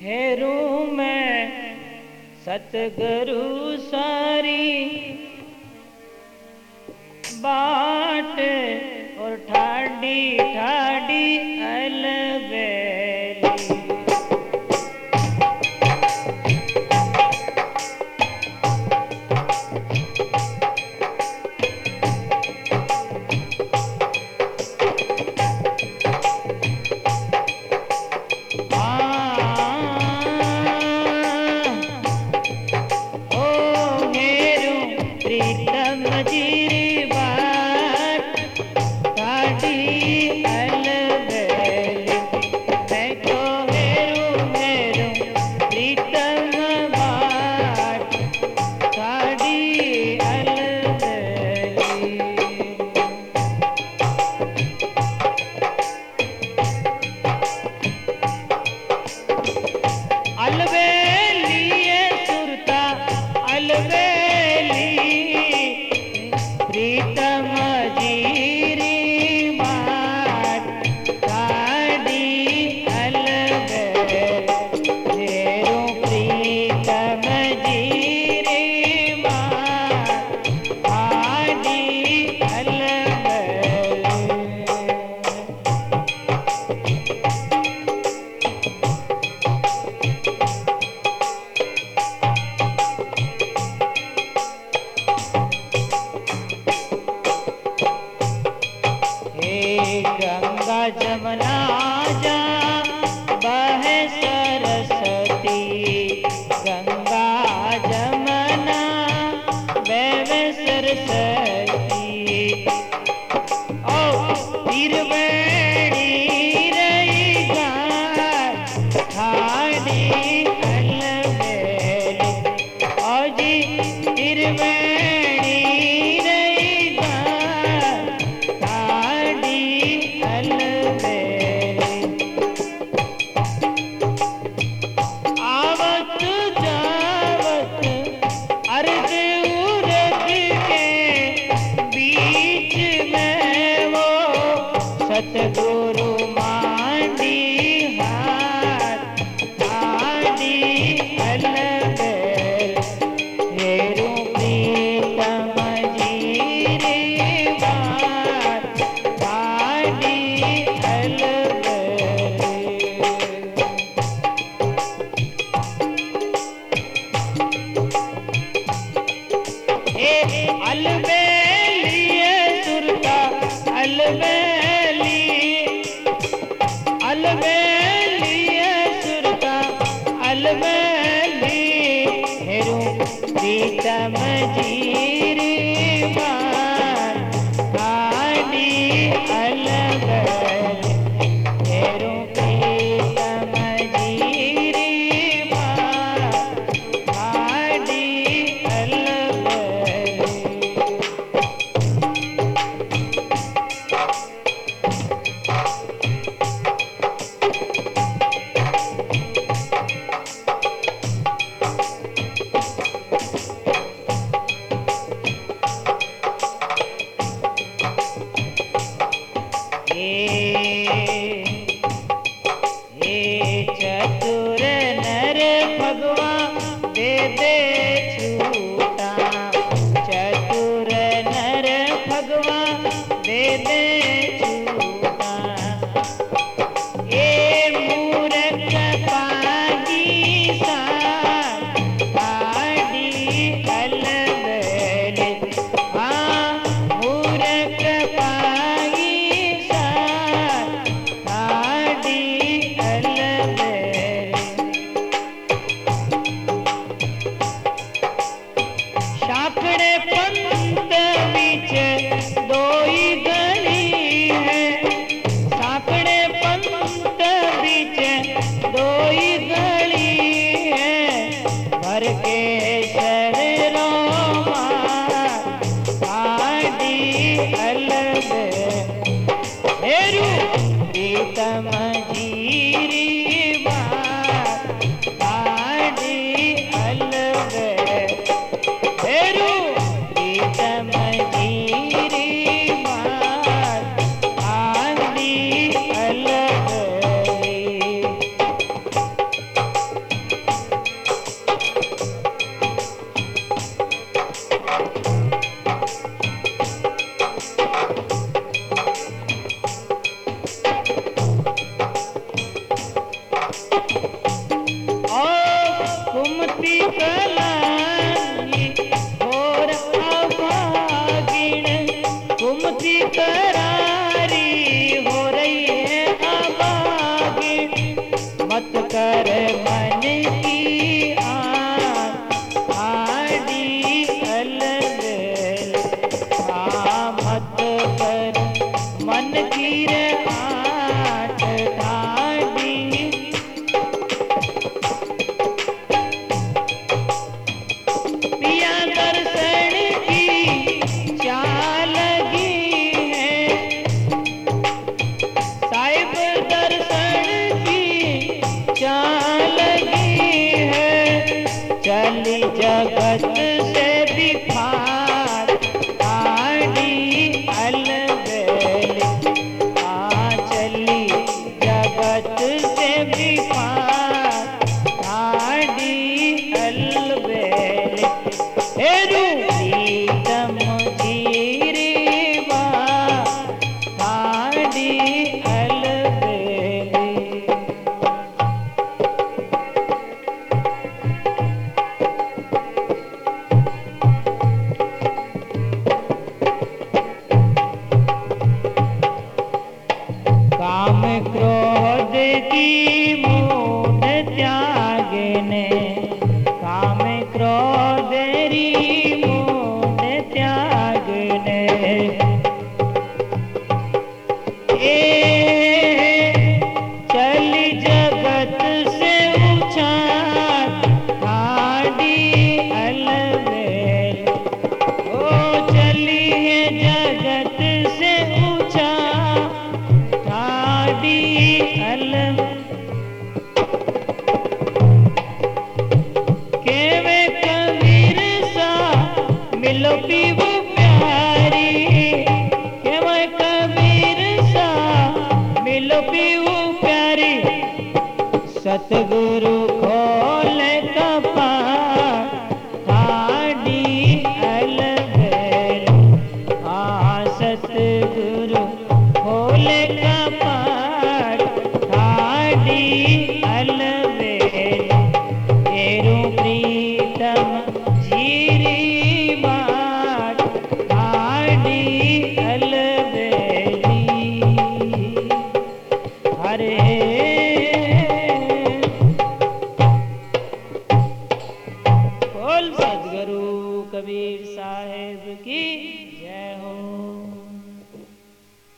हेरू मैं सतगुरु सारी saber. अलबेलिए तुरता अलबेली अलबेलिए तुरता अलबेली வீர की